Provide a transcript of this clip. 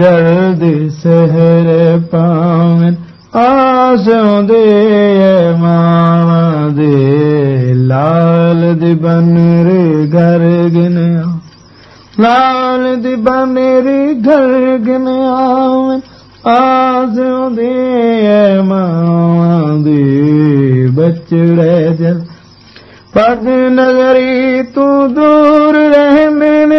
जल्द सहरे पावन, आसों दे मावा दे लाल दि बन रे घर गिनया, लाल दि बन रे घर गिनयावन आसों दे मावा दे बचड़े जल। पग नगरी तू दूर रह